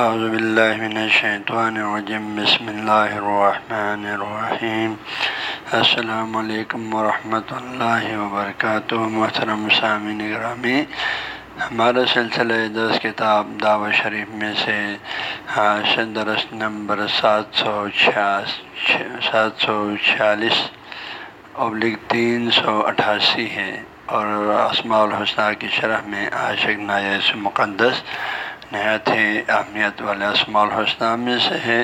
اعوذ باللہ من الشیطان الرجیم بسم اللہ الرحمن الرحیم السلام علیکم ورحمۃ اللہ وبرکاتہ محترم سامعین گرامی. ہمارا سلسلہ دس کتاب دعوت شریف میں سے درس نمبر سات سو سات سو چھیالیس، ابلک تین سو اٹھاسی ہے. اور اسماع الحسنہ کی شرح میں عاشق نایس مقدس نہایت ہی اہمیت والے اسماع الحسنہ میں سے ہے۔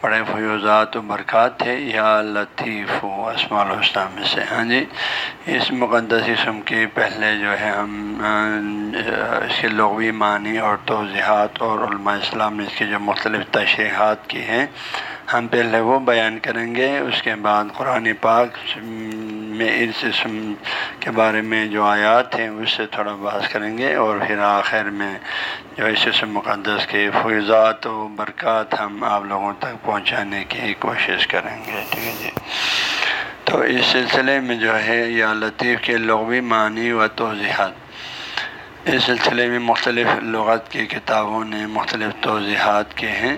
بڑے فیوزات و برکات ہے، یا لطیف و اسماع الحسنہ میں سے۔ ہاں جی اس مقدس اسم کے پہلے جو ہے ہم، اس کے لغوی معنی اور توضیحات اور علماء اسلام نے اس کی جو مختلف تشریحات کی ہیں ہم پہلے وہ بیان کریں گے، اس کے بعد قرآن پاک میں اس اسم کے بارے میں جو آیات ہیں، اس سے تھوڑا بحث کریں گے اور پھر آخر میں جو اس اسم مقدس کے فیضات و برکات ہم آپ لوگوں تک پہنچانے کی کوشش کریں گے، ٹھیک ہے جی؟ تو اس سلسلے میں جو ہے، یا لطیف کے لغوی معنی و توضیحات۔ اس سلسلے میں مختلف لغت کی کتابوں نے مختلف توضیحات کے ہیں۔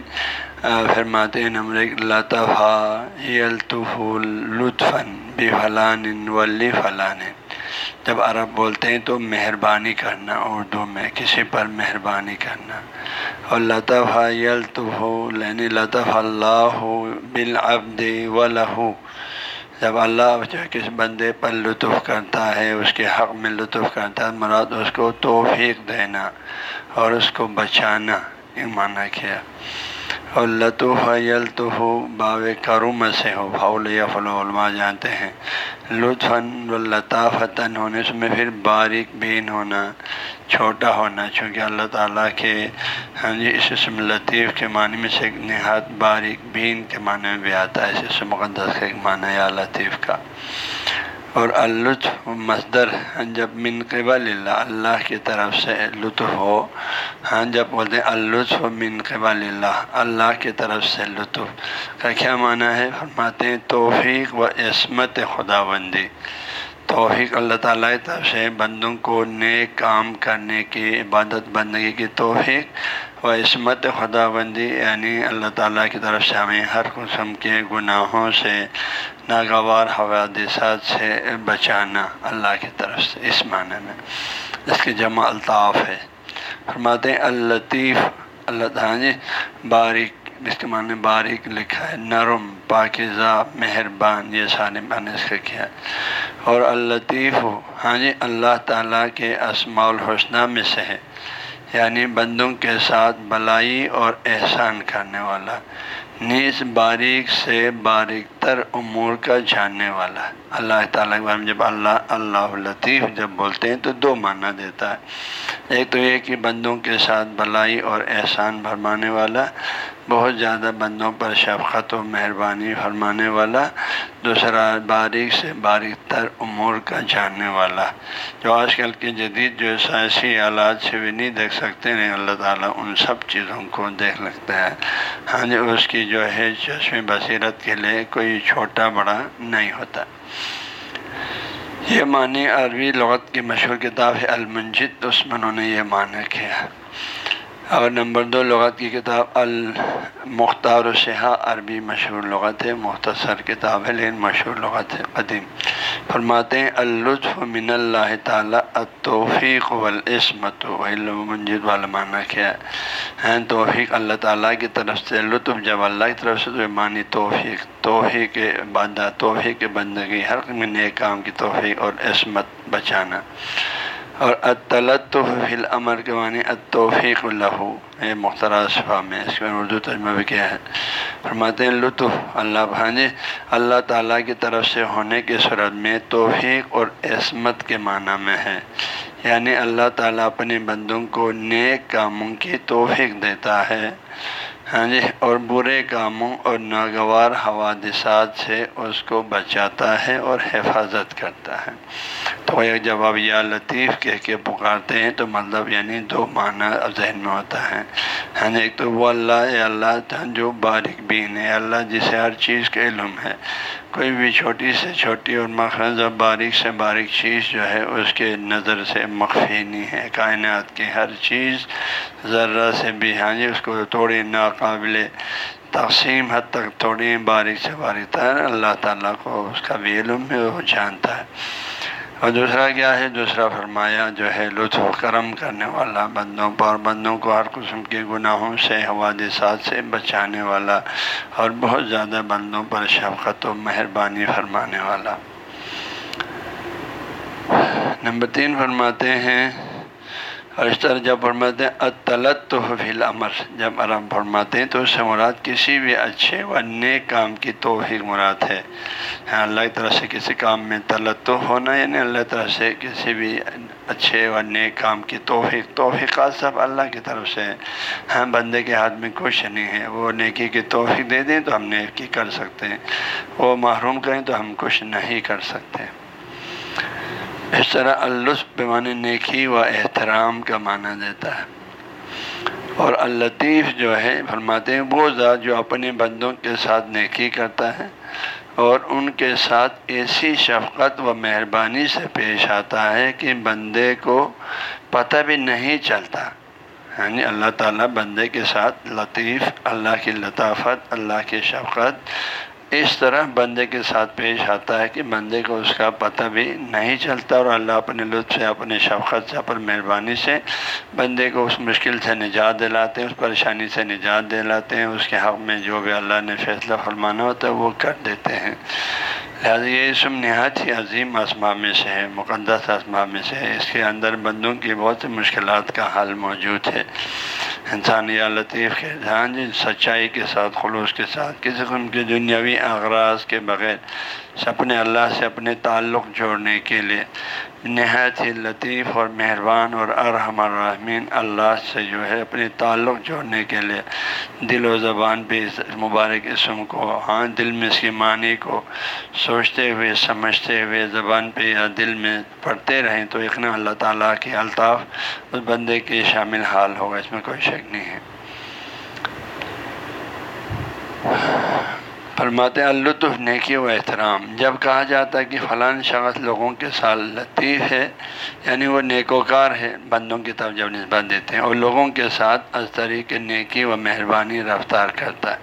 فرماتے ہیں نمبر ایک لطفہ یلطف لطفاً بے فلان ولی فلان۔ جب عرب بولتے ہیں تو مہربانی کرنا، اردو میں کسی پر مہربانی کرنا۔ اور لطف یلطف یعنی لطف اللہ بالعبد و لہو۔ جب اللہ جو کس بندے پر لطف کرتا ہے، اس کے حق میں لطف کرتا ہے، مراد اس کو توفیق دینا اور اس کو بچانا، یہ معنی کیا۔ اور لطف یلطف باو کرم سے ہو بھاول یا فلو علماء جانتے ہیں۔ لطف لطافتاً ہونے سے میں پھر باریک بین ہونا، چھوٹا ہونا، چونکہ اللہ تعالیٰ کے ہاں جی اس اسم لطیف کے معنی میں سے ایک نہایت باریک بین کے معنی میں بھی آتا ہے، اس مقدس کا ایک معنی یا لطیف کا۔ اور اللطف مصدر ہاں، جب من قبل اللہ اللہ کی طرف سے لطف ہو ہاں جب بولتے ہیں اللطف من قبل اللہ اللہ کی طرف سے لطف، کا کیا معنی ہے؟ فرماتے ہیں توفیق و عصمت خدا بندی توفیق اللہ تعالیٰ کی طرف سے بندوں کو نیک کام کرنے کی، عبادت بندگی کی توفیق و عصمت خدا بندی یعنی اللہ تعالیٰ کی طرف سے ہمیں ہر قسم کے گناہوں سے، ناگوار حوادثات سے بچانا اللہ کی طرف سے اس معنی میں۔ اس کی جمع الطاف ہے۔ فرماتے ہیں الطیف اللہ تعالیٰ جی باریک اس کے معنی باریک لکھا ہے، نرم پاکزہ مہربان، یہ سارے معنی اس کا کیا اور الطیف ہو ہاں جی اللہ تعالیٰ کے اسماع الحسنہ میں سے ہے۔ یعنی بندوں کے ساتھ بلائی اور احسان کرنے والا۔ نیز باریک سے باریک تر امور کا جاننے والا۔ اللہ تعالیٰ کے بارے میں جب اللہ اللہ لطیف جب بولتے ہیں تو دو معنی دیتا ہے۔ ایک تو یہ کہ بندوں کے ساتھ بلائی اور احسان فرمانے والا۔ بہت زیادہ بندوں پر شفقت و مہربانی فرمانے والا، دوسرا باریک سے باریک تر امور کا جاننے والا۔ جو آج کل کے جدید جو سائنسی آلات سے بھی نہیں دیکھ سکتے نہیں اللہ تعالیٰ ان سب چیزوں کو دیکھ لگتا ہے۔ ہاں جی اس کی جو ہے چشم بصیرت کے لیے کوئی چھوٹا بڑا نہیں ہوتا۔ یہ معنی عربی لغت کی مشہور کتاب ہے، المنجد، اس میں انہوں نے یہ معنی کیا۔ اور نمبر دو لغت کی کتاب المختار و عربی مشہور لغت ہے، مختصر کتاب ہے، لیکن مشہور لغت ہے، قدیم۔ فرماتے ہیں، اللطف من اللہ تعالیٰ توفیق والعصمت۔ و منجد والا معنی کیا ہے؟ توفیق اللہ تعالیٰ کی طرف سے، لطف جب اللہ کی طرف سے، تو معنی توفیق توفیق بندہ، توفیق بندگی، ہر نیک کام کی توفیق اور عصمت بچانا۔ اور اطلطف فی العمر کے معنی التوفیق الہو یہ مخترا صفحہ میں اس میں اردو ترجمہ بھی کیا ہے۔ فرماتے ہیں، لطف، اللہ بھانجے اللہ تعالیٰ کی طرف سے ہونے کی صورت میں توفیق اور عصمت کے معنی میں ہے۔ یعنی اللہ تعالیٰ اپنے بندوں کو نیک کاموں کی توفیق دیتا ہے۔ ہاں جی اور برے کاموں اور ناگوار حوادثات سے اس کو بچاتا ہے اور حفاظت کرتا ہے۔ تو ایک جب آپ یا لطیف کہہ کے پکارتے ہیں، تو مطلب یعنی دو معنی ذہن میں ہوتا ہے۔ ہاں جی ایک تو وہ اللہ اللہ، جو بارک بین ہے اللہ جسے ہر چیز کا علم ہے۔ کوئی بھی چھوٹی سے چھوٹی اور مخرض باریک سے باریک چیز جو ہے، اس کے نظر سے مخفی نہیں ہے۔ کائنات کی ہر چیز ذرہ سے بھی ہاں جی اس کو تھوڑی ناقابل تقسیم حد تک تھوڑی باریک سے باریک۔ تر اللہ تعالیٰ کو اس کا بھی علم ہے وہ جانتا ہے۔ اور دوسرا کیا ہے؟ دوسرا فرمایا جو ہے، لطف و کرم کرنے والا بندوں پر بندوں کو ہر قسم کے گناہوں سے حوادثات سے بچانے والا اور بہت زیادہ بندوں پر شفقت و مہربانی فرمانے والا۔ نمبر تین فرماتے ہیں اور اس طرح جب فرماتے ہیں اطلت تو حفیل امر جب آرام فرماتے ہیں، تو اس سے مراد کسی بھی اچھے و نیک کام کی توحیق مراد ہے۔ ہاں، اللہ کی طرف سے کسی کام میں طلط ہونا یعنی اللہ طرف سے کسی بھی اچھے و نیک کام کی توحیق توحیقات سب اللہ کی طرف سے ہاں بندے کے ہاتھ میں کچھ نہیں ہے۔ وہ نیکی کی توفیق دے دیں تو ہم نیکی کر سکتے ہیں۔ وہ محروم کریں تو ہم کچھ نہیں کر سکتے۔ اس طرح الطف پیمانے نیکی و احترام کا معنی دیتا ہے۔ اور الطیف جو ہے، فرماتے ہیں، وہ ذات جو اپنے بندوں کے ساتھ نیکی کرتا ہے اور ان کے ساتھ ایسی شفقت و مہربانی سے پیش آتا ہے کہ بندے کو پتہ بھی نہیں چلتا۔ یعنی اللہ تعالیٰ بندے کے ساتھ لطیف، اللہ کی لطافت، اللہ کی شفقت اس طرح بندے کے ساتھ پیش آتا ہے کہ بندے کو اس کا پتہ بھی نہیں چلتا اور اللہ اپنے لطف سے، اپنے شفقت سے، اپنے مہربانی سے بندے کو اس مشکل سے نجات دلاتے ہیں، اس پریشانی سے نجات دلاتے ہیں، اس کے حق میں جو بھی اللہ نے فیصلہ فرمانا ہوتا ہے وہ کر دیتے ہیں۔ لہٰذا یہ اسم نہایت ہی عظیم اسما میں سے ہے، مقدس اسما میں سے ہے۔ اس کے اندر بندوں کی بہت سی مشکلات کا حل موجود ہے۔ انسان یا لطیف کے ہاں جی سچائی کے ساتھ، خلوص کے ساتھ، کسی قسم کے دنیاوی اغراض کے بغیر اپنے اللہ سے اپنے تعلق جوڑنے کے لیے۔ نہایت ہی لطیف اور مہربان اور ارحم الرحمین اللہ سے جو ہے اپنے تعلق جوڑنے کے لیے دل و زبان پہ اس مبارک اسم کو ہاں دل میں اس کی معنی کو سوچتے ہوئے، سمجھتے ہوئے، زبان پہ یا دل میں پڑھتے رہیں تو یقینا اللہ تعالیٰ کے الطاف اس بندے کے شامل حال ہوگا، اس میں کوئی شک نہیں ہے۔ فرماتے الطف نیکی و احترام۔ جب کہا جاتا ہے کہ فلاں شخص لوگوں کے ساتھ لطیف ہے یعنی وہ نیکوکار ہے، بندوں کی طرف جب نسبت دیتے ہیں، اور لوگوں کے ساتھ از طریق نیکی و مہربانی رفتار کرتا ہے۔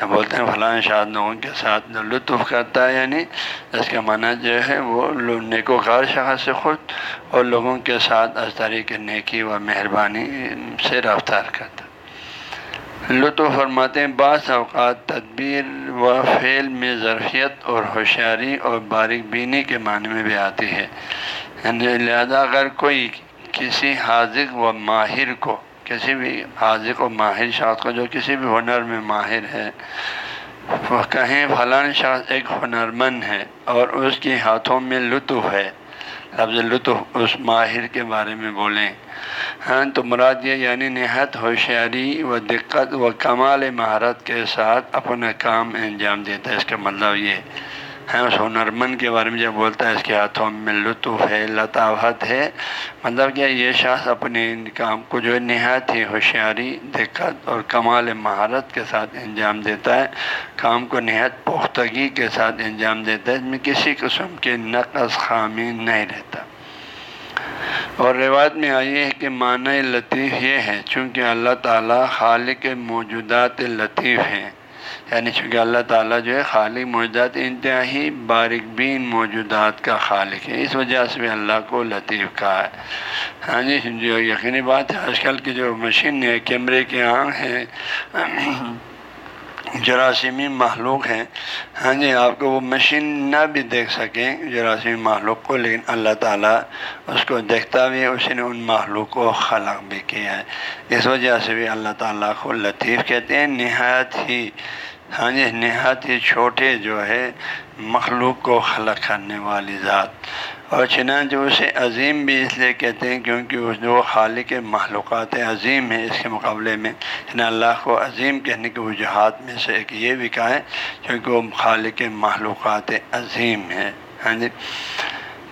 جب بولتے ہیں فلاں شاد لوگوں کے ساتھ لطف کرتا ہے یعنی اس کا معنی جو ہے وہ نیکوکار شخص سے خود، اور لوگوں کے ساتھ از طریق نیکی و مہربانی سے رفتار کرتا ہے۔ لطف فرماتے ہیں، بعض اوقات تدبیر و فعل میں ظرفیت اور ہوشیاری اور باریک بینی کے معنی میں بھی آتی ہے۔ یعنی لہذا اگر کوئی کسی حاضق و ماہر کو، کسی بھی حاضق و ماہر شخص کو، جو کسی بھی ہنر میں ماہر ہے، وہ کہیں فلاں شخص ایک ہنرمند ہے اور اس کے ہاتھوں میں لطف ہے لفظ لطف اس ماہر کے بارے میں بولیں۔ ہاں تو مراد یہ یعنی نہایت ہوشیاری و دقت و کمال مہارت کے ساتھ اپنا کام انجام دیتا ہے۔ اس کا مطلب یہ ہاں اس ہنرمند کے بارے میں جب بولتا ہے، اس کے ہاتھوں میں لطف ہے، لطافت ہے۔ مطلب کہ یہ شخص اپنے کام کو جو ہے، نہایت ہی ہوشیاری دقت اور کمال مہارت کے ساتھ انجام دیتا ہے۔ کام کو نہایت پختگی کے ساتھ انجام دیتا ہے۔ اس میں کسی قسم کے نقص خامی نہیں رہتا۔ اور روایت میں آئی ہے کہ معنی لطیف یہ ہے، چونکہ اللہ تعالیٰ خالق موجودات لطیف ہیں۔ یعنی چونکہ اللہ تعالیٰ جو ہے خالق موجودات انتہائی باریک بین موجودات کا خالق ہے۔ اس وجہ سے بھی اللہ کو لطیف کہا ہے۔ ہاں جی جو یقینی بات ہے، آج کل کی جو مشین ہے، کیمرے کے آنکھ ہیں۔ جراثیمی معلوق ہیں۔ ہاں جی آپ کو وہ مشین نہ بھی دیکھ سکیں جراثیمی معلوق کو، لیکن اللہ تعالیٰ اس کو دیکھتا بھی ہے اسی نے ان معلوق کو خلق بھی کیا ہے۔ اس وجہ سے بھی اللہ تعالیٰ کو لطیف کہتے ہیں۔ نہایت ہی ہاں جی نہایت ہی چھوٹے جو ہے مخلوق کو خلق کرنے والی ذات۔ اور چنانچہ اسے عظیم بھی اس لیے کہتے ہیں کیونکہ اس جو خالق معلومات عظیم ہے اس کے مقابلے میں یعنی اللہ کو عظیم کہنے کے وجوہات میں سے ایک یہ بھی کہا ہے، کیونکہ وہ خالق معلومات عظیم ہے ہاں جی؟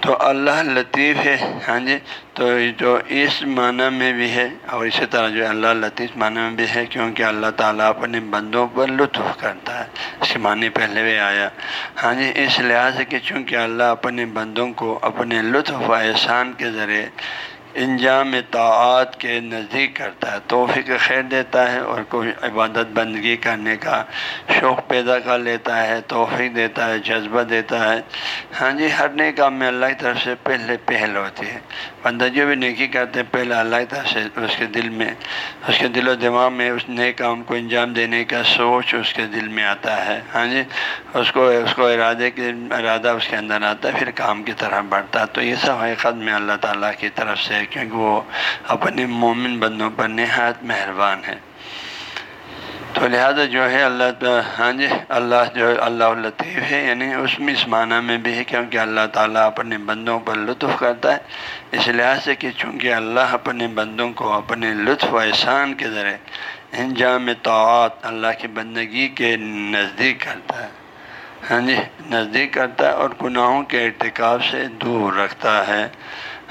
تو اللہ لطیف ہے۔ ہاں جی؟ تو جو اس معنی میں بھی ہے، اور اسی طرح جو اللہ لطیف معنی میں بھی ہے، کیونکہ اللہ تعالیٰ اپنے بندوں پر لطف کرتا ہے۔ اس معنی پہلے بھی آیا۔ ہاں جی اس لحاظ سے کہ چونکہ اللہ اپنے بندوں کو اپنے لطف و احسان کے ذریعے انجام طاعات کے نزدیک کرتا ہے، توفیق خیر دیتا ہے اور کوئی عبادت بندگی کرنے کا شوق پیدا کر لیتا ہے، توفیق دیتا ہے، جذبہ دیتا ہے۔ ہاں جی ہر نئے کام میں اللہ کی طرف سے پہلے پہل ہوتی ہے۔ بندہ جو بھی نیکی کرتے پہلے اللہ تعالیٰ سے اس کے دل میں، اس کے دل و دماغ میں اس نئے کام کو انجام دینے کا سوچ اس کے دل میں آتا ہے۔ ہاں جی؟ اس کو اس کو ارادے کے، ارادہ اس کے اندر آتا ہے، پھر کام کی طرح بڑھتا ہے۔ تو یہ سب حقیقت میں اللہ تعالیٰ کی طرف سے کیونکہ وہ اپنے مومن بندوں پر نہایت مہربان ہے۔ تو لہٰذا جو ہے اللہ ہاں جی اللہ جو اللہ لطیف ہے یعنی اس میں اس معنی میں بھی ہے کیونکہ اللہ تعالیٰ اپنے بندوں پر لطف کرتا ہے۔ اس لحاظ سے کہ چونکہ اللہ اپنے بندوں کو اپنے لطف و احسان کے ذریعے انجام طاعت اللہ کی بندگی کے نزدیک کرتا ہے۔ ہاں جی نزدیک کرتا ہے اور گناہوں کے ارتکاب سے دور رکھتا ہے۔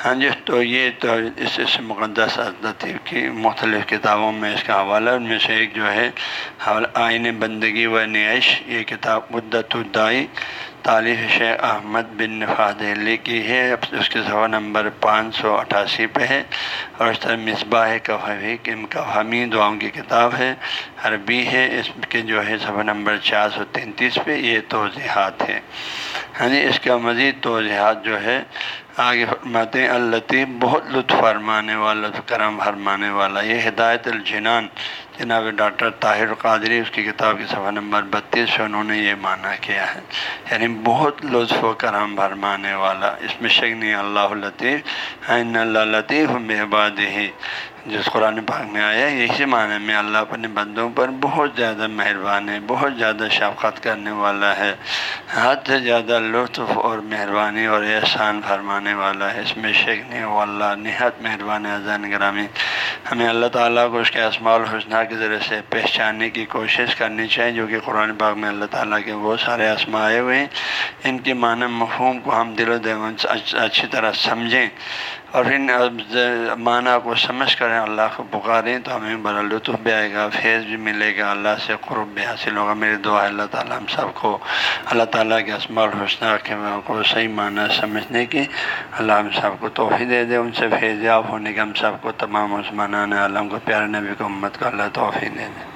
ہاں جی تو یہ تو اس اس مقدس لطیف کی مختلف کتابوں میں اس کا حوالہ ان میں سے ایک جو ہے آئین بندگی و نیش، یہ کتاب مدت الدائی طالف شیخ احمد بن نفاد کی ہے، اس کے صفحہ نمبر پانچ سو اٹھاسی پہ ہے، اور اس طرح مصباح کفی کفہمی دعاؤں کی کتاب ہے، عربی ہے، اس کے جو ہے صفحہ نمبر چار سو تینتیس پہ یہ توضیحات ہے ہاں جی اس کا مزید توضیحات جو ہے آگے فرماتے ہیں الطیف بہت لطف فرمانے والا، کرم فرمانے والا۔ یہ ہدایت الجنان۔ جناب ڈاکٹر طاہر قادری، اس کی کتاب کی صفحہ نمبر بتیس سے انہوں نے یہ معنی کیا ہے۔ یعنی بہت لطف و کرم فرمانے والا۔ اس میں شک نہیں، اللہ لطیف اللہ لطیف بحباد ہی جس قرآن پاک میں آیا اسی معنی میں اللہ اپنے بندوں پر بہت زیادہ مہربان ہے، بہت زیادہ شفقت کرنے والا ہے، حد سے زیادہ لطف اور مہربانی اور احسان فرمانے والا ہے، اس میں شیخ نہیں و اللہ نہایت مہربان اذان گرامی۔ ہمیں اللہ تعالیٰ کو اس کے اسماع الحسنہ کے ذریعے سے پہچاننے کی کوشش کرنی چاہیے، جو کہ قرآن پاک میں اللہ تعالیٰ کے بہت سارے اسما آئے ہوئے ہیں۔ ان کے معنی مفہوم کو ہم دل و دم اچھی طرح سمجھیں۔ اور ان معنی کو سمجھ کر اللہ کو پکاریں تو ہمیں بڑا لطف بھی آئے گا، فیض بھی ملے گا، اللہ سے قرب بھی حاصل ہوگا۔ میری دعا ہے اللہ تعالیٰ ہم سب کو، اللہ تعالیٰ کے اسماع الحسنہ کے کو صحیح معنی سمجھنے کی اللہ ہم سب کو توفی دے دے، ان سے فیض یاب ہونے کے ہم سب کو تمام عثمانان عالم کو پیارے نبی کو امت کو اللہ توفی دے دے۔